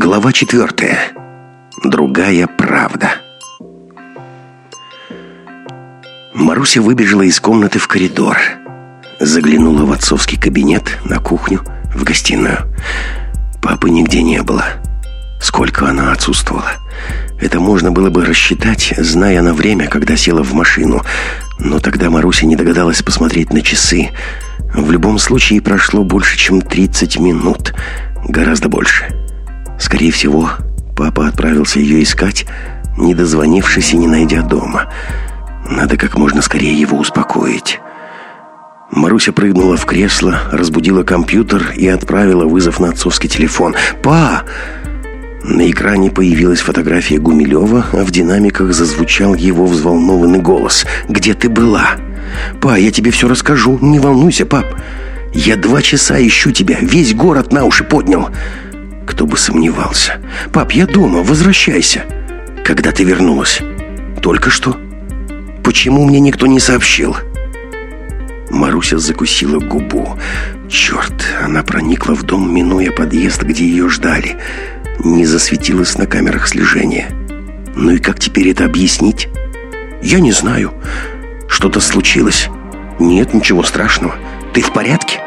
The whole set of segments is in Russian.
Глава четвертая. Другая правда. Маруся выбежала из комнаты в коридор. Заглянула в отцовский кабинет, на кухню, в гостиную. Папы нигде не было. Сколько она отсутствовала. Это можно было бы рассчитать, зная на время, когда села в машину. Но тогда Маруся не догадалась посмотреть на часы. В любом случае прошло больше, чем 30 минут. Гораздо больше. Скорее всего, папа отправился ее искать, не дозвонившись и не найдя дома. Надо как можно скорее его успокоить. Маруся прыгнула в кресло, разбудила компьютер и отправила вызов на отцовский телефон. «Па!» На экране появилась фотография Гумилева, а в динамиках зазвучал его взволнованный голос. «Где ты была?» «Па, я тебе все расскажу, не волнуйся, пап. Я два часа ищу тебя, весь город на уши поднял». Кто бы сомневался. «Пап, я дома, возвращайся». «Когда ты вернулась?» «Только что». «Почему мне никто не сообщил?» Маруся закусила губу. Черт, она проникла в дом, минуя подъезд, где ее ждали. Не засветилась на камерах слежения. Ну и как теперь это объяснить? Я не знаю. Что-то случилось? Нет, ничего страшного. Ты в порядке?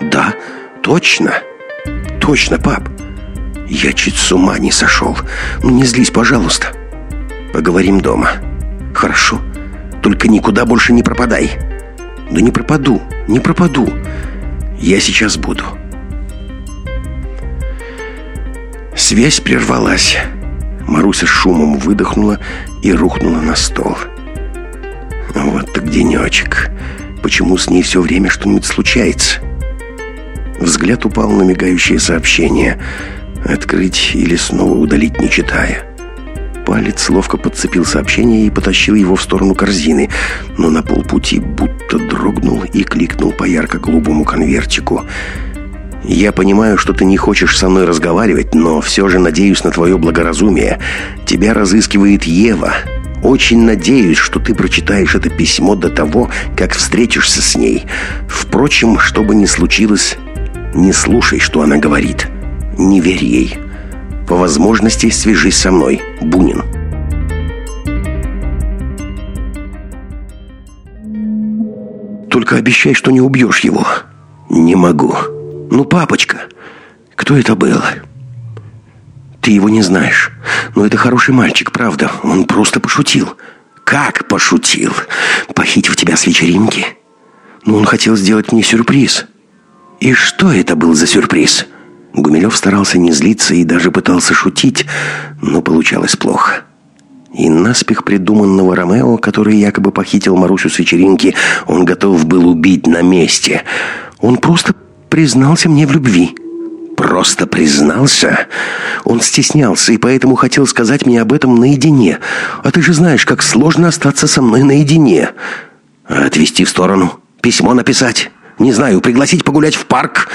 Да, точно. Точно, пап. Я чуть с ума не сошел. Ну не злись, пожалуйста. Поговорим дома. Хорошо. Только никуда больше не пропадай. Да не пропаду, не пропаду. Я сейчас буду. Связь прервалась. Маруся шумом выдохнула и рухнула на стол. Вот так денечек. Почему с ней все время что-нибудь случается? Взгляд упал на мигающее сообщение. Открыть или снова удалить, не читая. Палец ловко подцепил сообщение и потащил его в сторону корзины, но на полпути будто дрогнул и кликнул по ярко-голубому конвертику. «Я понимаю, что ты не хочешь со мной разговаривать, но все же надеюсь на твое благоразумие. Тебя разыскивает Ева. Очень надеюсь, что ты прочитаешь это письмо до того, как встретишься с ней. Впрочем, что бы ни случилось, не слушай, что она говорит. Не верь ей. По возможности свяжись со мной, Бунин». «Только обещай, что не убьешь его». «Не могу». «Ну, папочка, кто это был?» «Ты его не знаешь. Но это хороший мальчик, правда. Он просто пошутил». «Как пошутил? Похитив тебя с вечеринки?» «Ну, он хотел сделать мне сюрприз». «И что это был за сюрприз?» Гумилев старался не злиться и даже пытался шутить, но получалось плохо. И наспех придуманного Ромео, который якобы похитил Марусю с вечеринки, он готов был убить на месте. Он просто признался мне в любви. Просто признался? Он стеснялся и поэтому хотел сказать мне об этом наедине. А ты же знаешь, как сложно остаться со мной наедине. Отвести в сторону, письмо написать, не знаю, пригласить погулять в парк.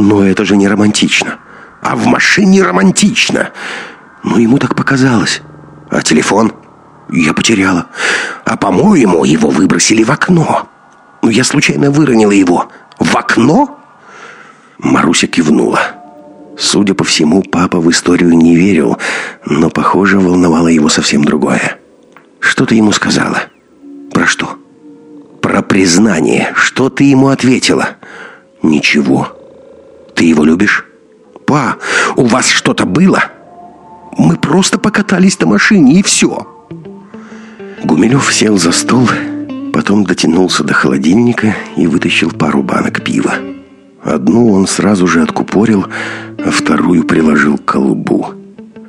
Но это же не романтично. А в машине романтично. Ну, ему так показалось. А телефон? Я потеряла. А, по-моему, его выбросили в окно. Ну, я случайно выронила его. В окно? Маруся кивнула. Судя по всему, папа в историю не верил, но, похоже, волновало его совсем другое. Что ты ему сказала? Про что? Про признание. Что ты ему ответила? Ничего. Ты его любишь? Па, у вас что-то было? Мы просто покатались на машине и все. Гумилев сел за стол, Потом дотянулся до холодильника и вытащил пару банок пива. Одну он сразу же откупорил, а вторую приложил к колбу.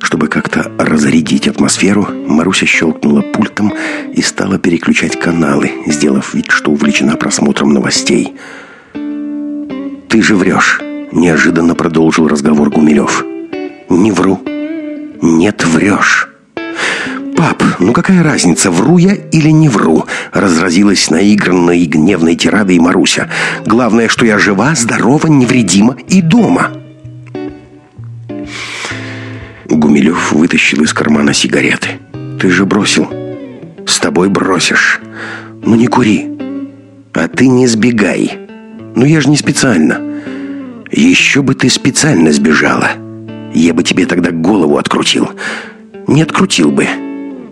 Чтобы как-то разрядить атмосферу, Маруся щелкнула пультом и стала переключать каналы, сделав вид, что увлечена просмотром новостей. «Ты же врешь», — неожиданно продолжил разговор Гумилев. «Не вру». «Нет, врешь». «Пап, ну какая разница, вру я или не вру?» Разразилась наигранной и гневной тирадой Маруся. «Главное, что я жива, здорова, невредима и дома». Гумилев вытащил из кармана сигареты. «Ты же бросил». «С тобой бросишь». «Ну не кури». «А ты не сбегай». «Ну я же не специально». «Еще бы ты специально сбежала». Я бы тебе тогда голову открутил. Не открутил бы.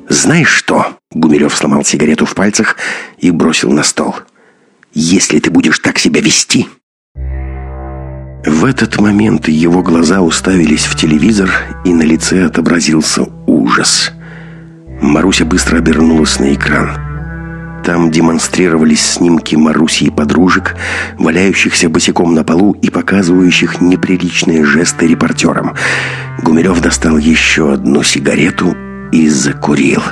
Знаешь что? Гумилев сломал сигарету в пальцах и бросил на стол. Если ты будешь так себя вести... В этот момент его глаза уставились в телевизор, и на лице отобразился ужас. Маруся быстро обернулась на экран. Там демонстрировались снимки Маруси и подружек, валяющихся босиком на полу и показывающих неприличные жесты репортерам. Гумилев достал еще одну сигарету и закурил.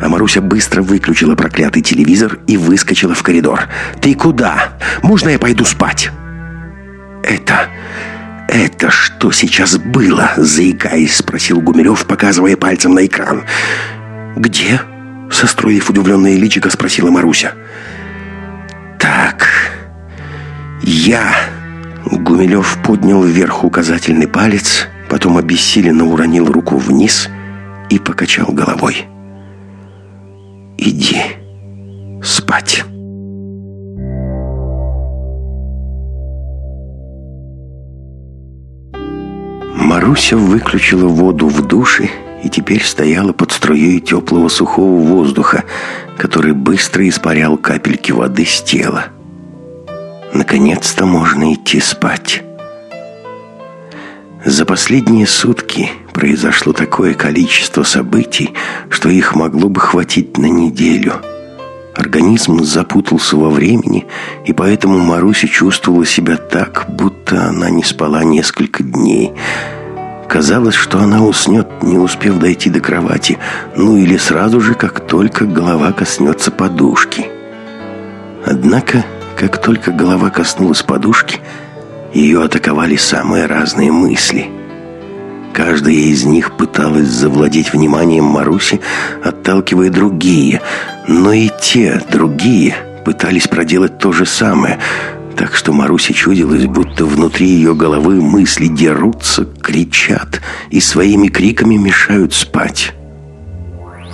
А Маруся быстро выключила проклятый телевизор и выскочила в коридор. «Ты куда? Можно я пойду спать?» «Это... это что сейчас было?» Заикаясь, спросил Гумилев, показывая пальцем на экран. «Где?» Состроив удивленное личико, спросила Маруся. «Так, я...» Гумилев поднял вверх указательный палец, потом обессиленно уронил руку вниз и покачал головой. «Иди спать». Маруся выключила воду в душе и теперь стояла под струей теплого сухого воздуха, который быстро испарял капельки воды с тела. Наконец-то можно идти спать. За последние сутки произошло такое количество событий, что их могло бы хватить на неделю. Организм запутался во времени, и поэтому Маруся чувствовала себя так, будто она не спала несколько дней – Казалось, что она уснет, не успев дойти до кровати, ну или сразу же, как только голова коснется подушки. Однако, как только голова коснулась подушки, ее атаковали самые разные мысли. Каждая из них пыталась завладеть вниманием Маруси, отталкивая другие, но и те, другие, пытались проделать то же самое – так что Марусе чудилось, будто внутри ее головы мысли дерутся, кричат и своими криками мешают спать.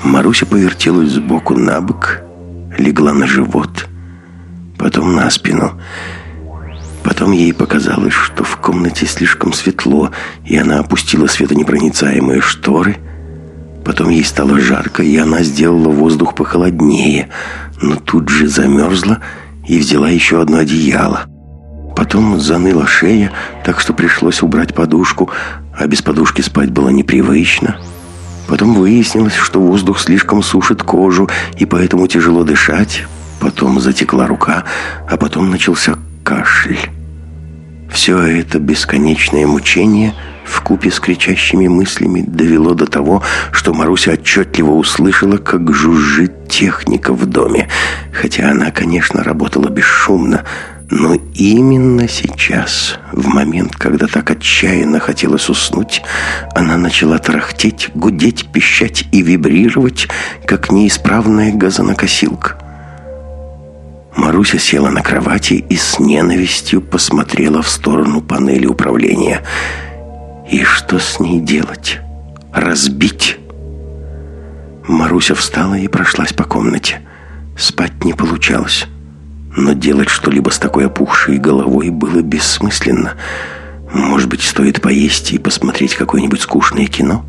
Маруся повертелась сбоку на бок, легла на живот, потом на спину. Потом ей показалось, что в комнате слишком светло, и она опустила светонепроницаемые шторы. Потом ей стало жарко, и она сделала воздух похолоднее, но тут же замерзла и взяла еще одно одеяло. Потом заныла шея, так что пришлось убрать подушку, а без подушки спать было непривычно. Потом выяснилось, что воздух слишком сушит кожу, и поэтому тяжело дышать. Потом затекла рука, а потом начался кашель. Все это бесконечное мучение – в купе с кричащими мыслями довело до того, что Маруся отчетливо услышала, как жужжит техника в доме. Хотя она, конечно, работала бесшумно, но именно сейчас, в момент, когда так отчаянно хотелось уснуть, она начала тарахтеть, гудеть, пищать и вибрировать, как неисправная газонокосилка. Маруся села на кровати и с ненавистью посмотрела в сторону панели управления – и что с ней делать? Разбить? Маруся встала и прошлась по комнате. Спать не получалось. Но делать что-либо с такой опухшей головой было бессмысленно. Может быть, стоит поесть и посмотреть какое-нибудь скучное кино?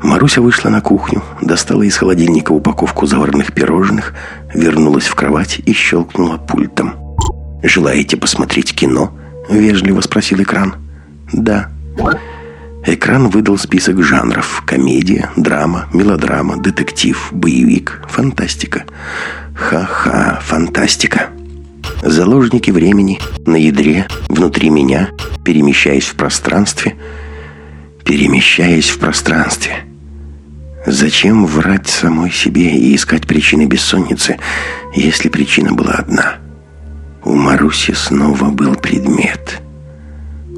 Маруся вышла на кухню, достала из холодильника упаковку заварных пирожных, вернулась в кровать и щелкнула пультом. «Желаете посмотреть кино?» — вежливо спросил экран. «Да». Экран выдал список жанров. Комедия, драма, мелодрама, детектив, боевик, фантастика. Ха-ха, фантастика. Заложники времени, на ядре, внутри меня, перемещаясь в пространстве. Перемещаясь в пространстве. Зачем врать самой себе и искать причины бессонницы, если причина была одна? У Маруси снова был предмет —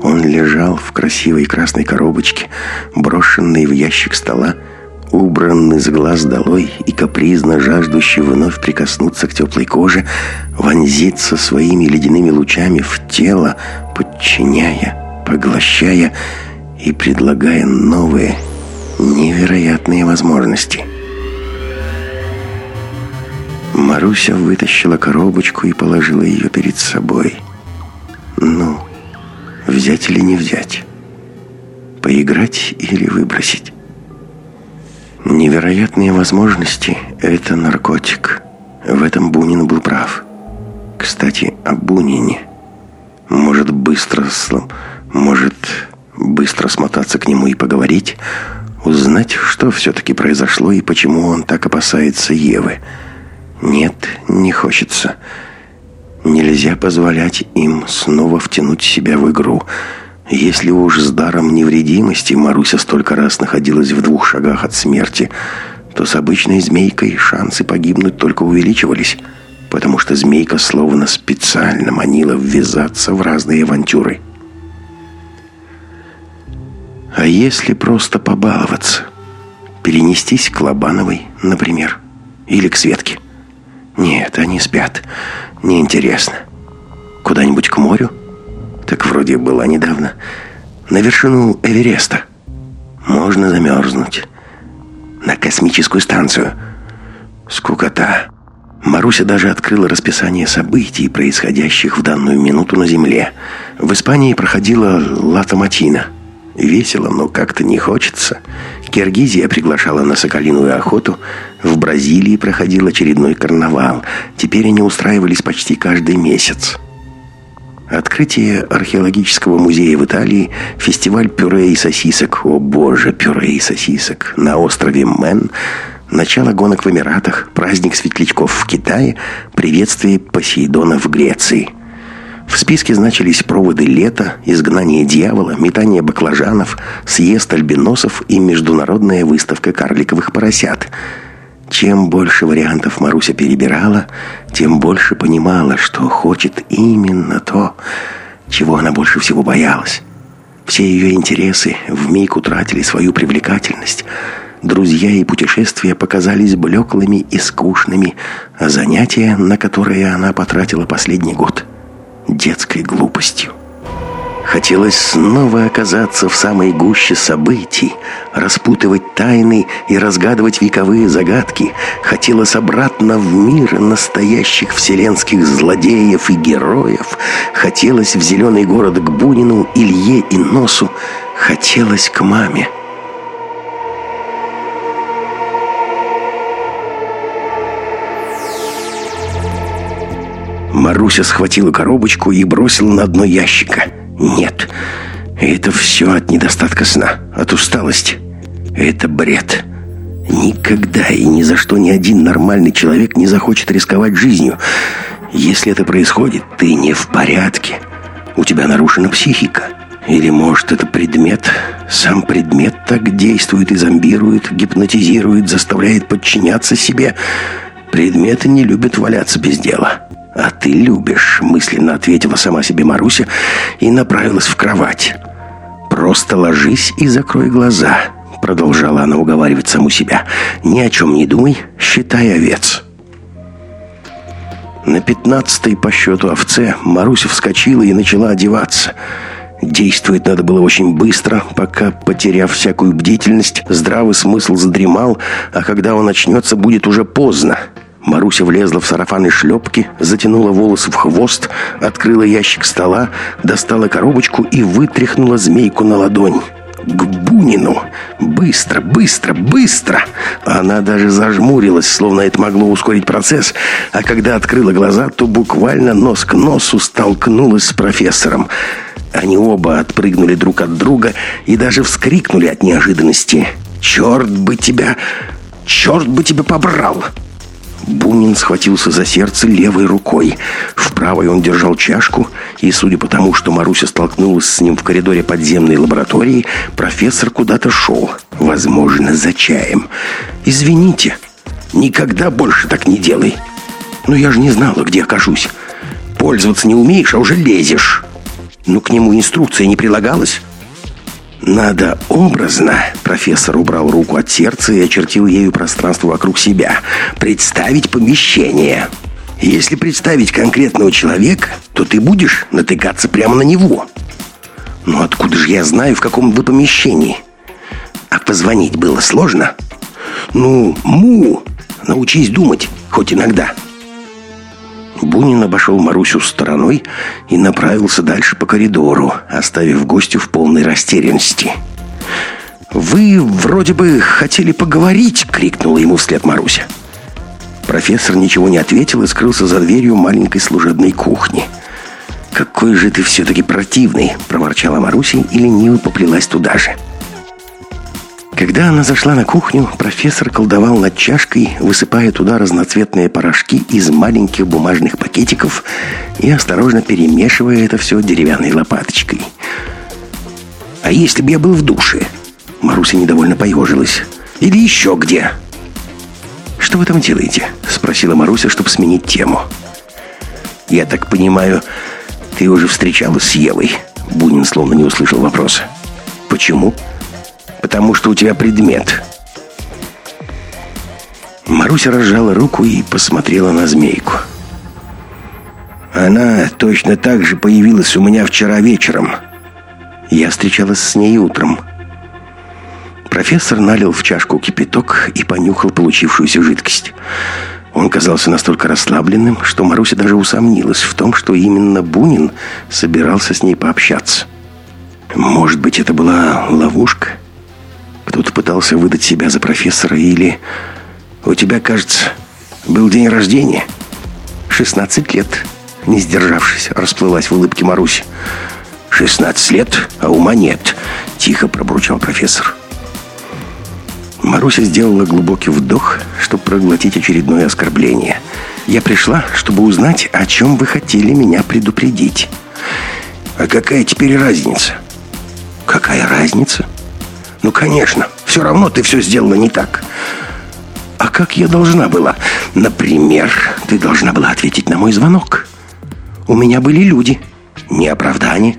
он лежал в красивой красной коробочке, брошенной в ящик стола, убранный с глаз долой и капризно жаждущий вновь прикоснуться к теплой коже, вонзиться своими ледяными лучами в тело, подчиняя, поглощая и предлагая новые, невероятные возможности. Маруся вытащила коробочку и положила ее перед собой. «Ну, Взять или не взять? Поиграть или выбросить? Невероятные возможности – это наркотик. В этом Бунин был прав. Кстати, о Бунине. Может, быстро, может, быстро смотаться к нему и поговорить, узнать, что все-таки произошло и почему он так опасается Евы. Нет, не хочется. Нельзя позволять им снова втянуть себя в игру – если уж с даром невредимости Маруся столько раз находилась в двух шагах от смерти, то с обычной змейкой шансы погибнуть только увеличивались, потому что змейка словно специально манила ввязаться в разные авантюры. А если просто побаловаться? Перенестись к Лобановой, например, или к Светке? Нет, они спят. Неинтересно. Куда-нибудь к морю? Так вроде была недавно. На вершину Эвереста. Можно замерзнуть. На космическую станцию. Скукота. Маруся даже открыла расписание событий, происходящих в данную минуту на Земле. В Испании проходила Латоматина. Весело, но как-то не хочется. Киргизия приглашала на соколиную охоту. В Бразилии проходил очередной карнавал. Теперь они устраивались почти каждый месяц. Открытие археологического музея в Италии, фестиваль пюре и сосисок, о боже, пюре и сосисок, на острове Мэн, начало гонок в Эмиратах, праздник светлячков в Китае, приветствие Посейдона в Греции. В списке значились проводы лета, изгнание дьявола, метание баклажанов, съезд альбиносов и международная выставка карликовых поросят – чем больше вариантов Маруся перебирала, тем больше понимала, что хочет именно то, чего она больше всего боялась. Все ее интересы вмиг утратили свою привлекательность. Друзья и путешествия показались блеклыми и скучными, а занятия, на которые она потратила последний год, детской глупостью. Хотелось снова оказаться в самой гуще событий, распутывать тайны и разгадывать вековые загадки. Хотелось обратно в мир настоящих вселенских злодеев и героев. Хотелось в зеленый город к Бунину, Илье и Носу. Хотелось к маме. Маруся схватила коробочку и бросила на дно ящика – нет, это все от недостатка сна, от усталости. Это бред. Никогда и ни за что ни один нормальный человек не захочет рисковать жизнью. Если это происходит, ты не в порядке. У тебя нарушена психика. Или, может, это предмет? Сам предмет так действует и зомбирует, гипнотизирует, заставляет подчиняться себе. Предметы не любят валяться без дела. «А ты любишь», — мысленно ответила сама себе Маруся и направилась в кровать. «Просто ложись и закрой глаза», — продолжала она уговаривать саму себя. «Ни о чем не думай, считай овец». На пятнадцатой по счету овце Маруся вскочила и начала одеваться. Действовать надо было очень быстро, пока, потеряв всякую бдительность, здравый смысл задремал, а когда он начнется, будет уже поздно. Маруся влезла в сарафан и шлепки, затянула волосы в хвост, открыла ящик стола, достала коробочку и вытряхнула змейку на ладонь. К Бунину! Быстро, быстро, быстро! Она даже зажмурилась, словно это могло ускорить процесс, а когда открыла глаза, то буквально нос к носу столкнулась с профессором. Они оба отпрыгнули друг от друга и даже вскрикнули от неожиданности. «Черт бы тебя! Черт бы тебя побрал!» Бунин схватился за сердце левой рукой. В правой он держал чашку, и, судя по тому, что Маруся столкнулась с ним в коридоре подземной лаборатории, профессор куда-то шел. Возможно, за чаем. «Извините, никогда больше так не делай. Но я же не знала, где окажусь. Пользоваться не умеешь, а уже лезешь. Ну, к нему инструкция не прилагалась?» «Надо образно», — профессор убрал руку от сердца и очертил ею пространство вокруг себя, «представить помещение. Если представить конкретного человека, то ты будешь натыкаться прямо на него. Но откуда же я знаю, в каком вы помещении? А позвонить было сложно? Ну, му, научись думать, хоть иногда». Бунин обошел Марусю стороной и направился дальше по коридору, оставив гостю в полной растерянности. «Вы вроде бы хотели поговорить!» — крикнула ему вслед Маруся. Профессор ничего не ответил и скрылся за дверью маленькой служебной кухни. «Какой же ты все-таки противный!» — проворчала Маруся и лениво поплелась туда же. Когда она зашла на кухню, профессор колдовал над чашкой, высыпая туда разноцветные порошки из маленьких бумажных пакетиков и осторожно перемешивая это все деревянной лопаточкой. «А если бы я был в душе?» Маруся недовольно поежилась. «Или еще где?» «Что вы там делаете?» Спросила Маруся, чтобы сменить тему. «Я так понимаю, ты уже встречалась с Евой?» Бунин словно не услышал вопроса. «Почему?» Потому что у тебя предмет». Маруся разжала руку и посмотрела на змейку. «Она точно так же появилась у меня вчера вечером. Я встречалась с ней утром». Профессор налил в чашку кипяток и понюхал получившуюся жидкость. Он казался настолько расслабленным, что Маруся даже усомнилась в том, что именно Бунин собирался с ней пообщаться. Может быть, это была ловушка? Кто-то пытался выдать себя за профессора или... У тебя, кажется, был день рождения? 16 лет. Не сдержавшись, расплылась в улыбке Маруси. «Шестнадцать лет, а ума нет», — тихо пробурчал профессор. Маруся сделала глубокий вдох, чтобы проглотить очередное оскорбление. «Я пришла, чтобы узнать, о чем вы хотели меня предупредить». «А какая теперь разница?» «Какая разница?» Ну, конечно, все равно ты все сделала не так. А как я должна была? Например, ты должна была ответить на мой звонок. У меня были люди. Не оправдание.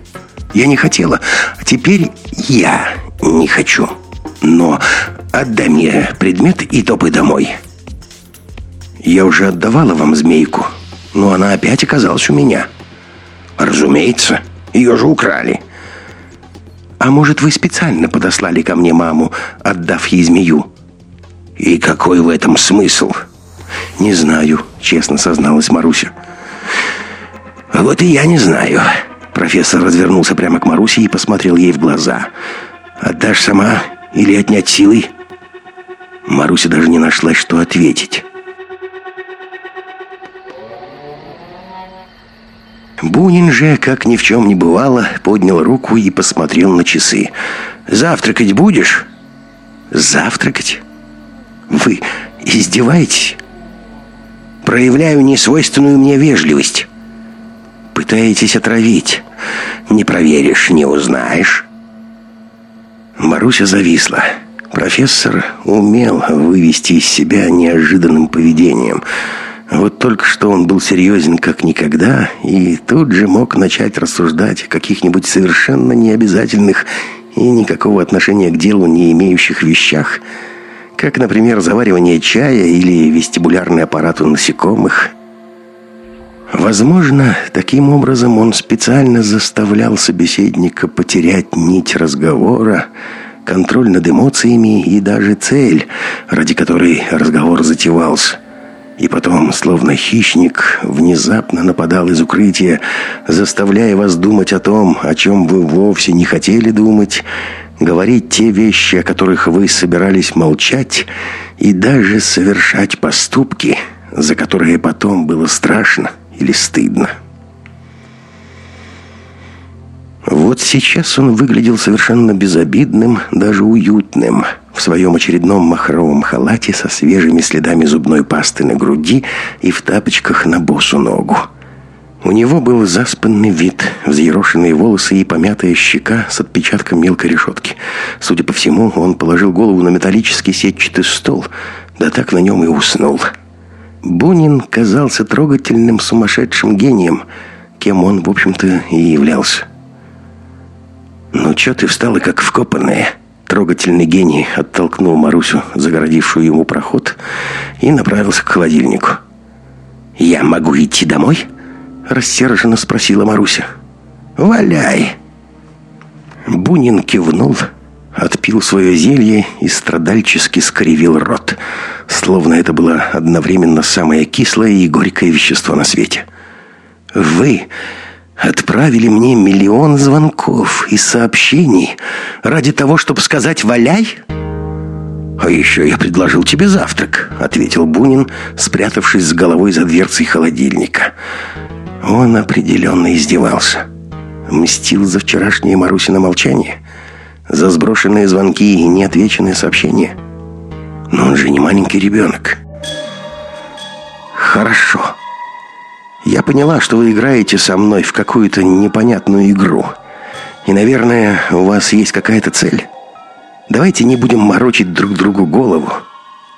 Я не хотела. А теперь я не хочу. Но отдай мне предмет и топай домой. Я уже отдавала вам змейку, но она опять оказалась у меня. Разумеется, ее же украли. А может, вы специально подослали ко мне маму, отдав ей змею? И какой в этом смысл? Не знаю, честно созналась Маруся. Вот и я не знаю. Профессор развернулся прямо к Марусе и посмотрел ей в глаза. Отдашь сама или отнять силой? Маруся даже не нашла, что ответить. Бунин же, как ни в чем не бывало, поднял руку и посмотрел на часы. «Завтракать будешь?» «Завтракать? Вы издеваетесь?» «Проявляю несвойственную мне вежливость». «Пытаетесь отравить. Не проверишь, не узнаешь». Маруся зависла. Профессор умел вывести из себя неожиданным поведением – вот только что он был серьезен как никогда и тут же мог начать рассуждать о каких-нибудь совершенно необязательных и никакого отношения к делу не имеющих вещах, как, например, заваривание чая или вестибулярный аппарат у насекомых. Возможно, таким образом он специально заставлял собеседника потерять нить разговора, контроль над эмоциями и даже цель, ради которой разговор затевался – и потом, словно хищник, внезапно нападал из укрытия, заставляя вас думать о том, о чем вы вовсе не хотели думать, говорить те вещи, о которых вы собирались молчать, и даже совершать поступки, за которые потом было страшно или стыдно. Вот сейчас он выглядел совершенно безобидным, даже уютным – в своем очередном махровом халате со свежими следами зубной пасты на груди и в тапочках на босу ногу. У него был заспанный вид, взъерошенные волосы и помятая щека с отпечатком мелкой решетки. Судя по всему, он положил голову на металлический сетчатый стол, да так на нем и уснул. Бунин казался трогательным сумасшедшим гением, кем он, в общем-то, и являлся. «Ну, чё ты встала, как вкопанная?» Трогательный гений оттолкнул Марусю, загородившую ему проход, и направился к холодильнику. «Я могу идти домой?» – рассерженно спросила Маруся. «Валяй!» Бунин кивнул, отпил свое зелье и страдальчески скривил рот, словно это было одновременно самое кислое и горькое вещество на свете. «Вы отправили мне миллион звонков и сообщений ради того, чтобы сказать «валяй»? «А еще я предложил тебе завтрак», — ответил Бунин, спрятавшись с головой за дверцей холодильника. Он определенно издевался. Мстил за вчерашнее Марусино молчание, за сброшенные звонки и неотвеченные сообщения. Но он же не маленький ребенок. «Хорошо. Я поняла, что вы играете со мной в какую-то непонятную игру. И, наверное, у вас есть какая-то цель». Давайте не будем морочить друг другу голову.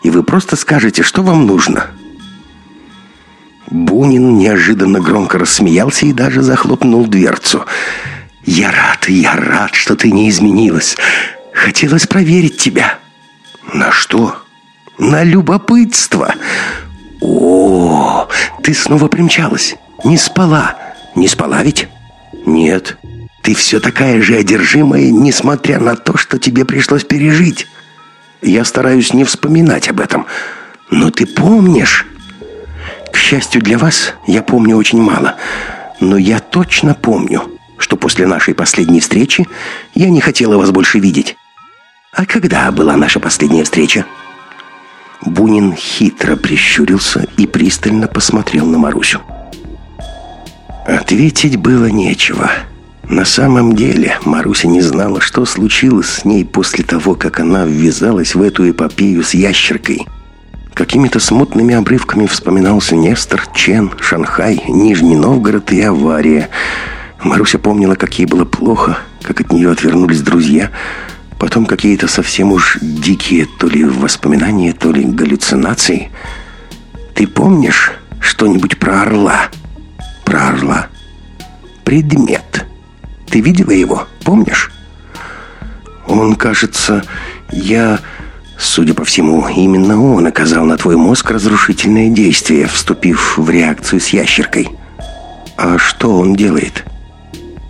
И вы просто скажете, что вам нужно. Бунин неожиданно громко рассмеялся и даже захлопнул дверцу. «Я рад, я рад, что ты не изменилась. Хотелось проверить тебя». «На что?» «На любопытство». «О, ты снова примчалась. Не спала. Не спала ведь?» «Нет». Ты все такая же одержимая, несмотря на то, что тебе пришлось пережить. Я стараюсь не вспоминать об этом. Но ты помнишь? К счастью для вас, я помню очень мало. Но я точно помню, что после нашей последней встречи я не хотела вас больше видеть. А когда была наша последняя встреча? Бунин хитро прищурился и пристально посмотрел на Марусю. Ответить было нечего. На самом деле Маруся не знала, что случилось с ней после того, как она ввязалась в эту эпопею с ящеркой. Какими-то смутными обрывками вспоминался Нестор, Чен, Шанхай, Нижний Новгород и авария. Маруся помнила, как ей было плохо, как от нее отвернулись друзья, потом какие-то совсем уж дикие то ли воспоминания, то ли галлюцинации. «Ты помнишь что-нибудь про орла?» «Про орла?» «Предмет». Ты видела его, помнишь? Он, кажется, я... Судя по всему, именно он оказал на твой мозг разрушительное действие, вступив в реакцию с ящеркой. А что он делает?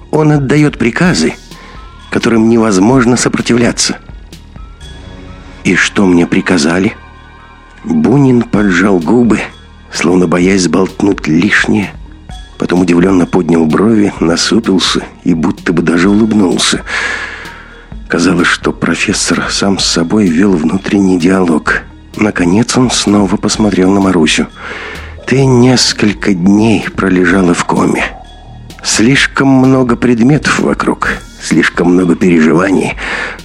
Он отдает приказы, которым невозможно сопротивляться. И что мне приказали? Бунин поджал губы, словно боясь сболтнуть лишнее, Потом удивленно поднял брови, насупился и будто бы даже улыбнулся. Казалось, что профессор сам с собой вел внутренний диалог. Наконец он снова посмотрел на Марусю. «Ты несколько дней пролежала в коме. Слишком много предметов вокруг, слишком много переживаний,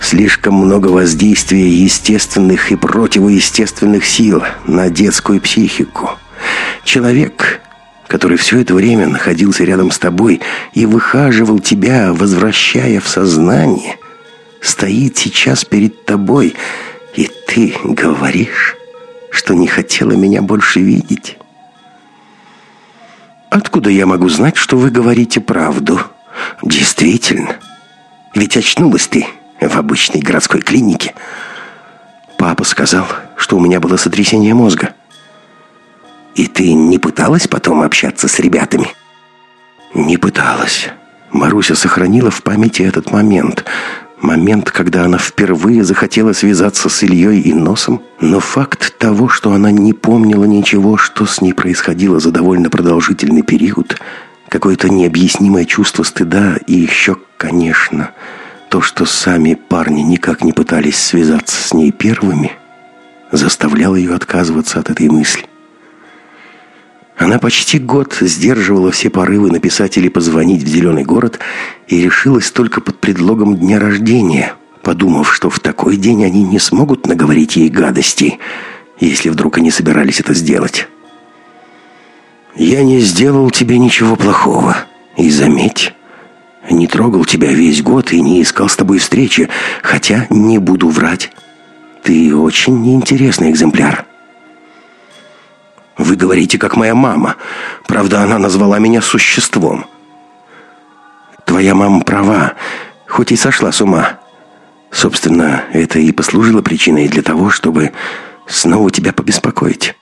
слишком много воздействия естественных и противоестественных сил на детскую психику. Человек который все это время находился рядом с тобой и выхаживал тебя, возвращая в сознание, стоит сейчас перед тобой, и ты говоришь, что не хотела меня больше видеть. Откуда я могу знать, что вы говорите правду? Действительно. Ведь очнулась ты в обычной городской клинике. Папа сказал, что у меня было сотрясение мозга. «И ты не пыталась потом общаться с ребятами?» «Не пыталась». Маруся сохранила в памяти этот момент. Момент, когда она впервые захотела связаться с Ильей и Носом. Но факт того, что она не помнила ничего, что с ней происходило за довольно продолжительный период, какое-то необъяснимое чувство стыда и еще, конечно, то, что сами парни никак не пытались связаться с ней первыми, заставляло ее отказываться от этой мысли. Она почти год сдерживала все порывы написать или позвонить в зеленый город и решилась только под предлогом дня рождения, подумав, что в такой день они не смогут наговорить ей гадости, если вдруг они собирались это сделать. «Я не сделал тебе ничего плохого. И заметь, не трогал тебя весь год и не искал с тобой встречи, хотя не буду врать. Ты очень неинтересный экземпляр». Вы говорите, как моя мама. Правда, она назвала меня существом. Твоя мама права, хоть и сошла с ума. Собственно, это и послужило причиной для того, чтобы снова тебя побеспокоить.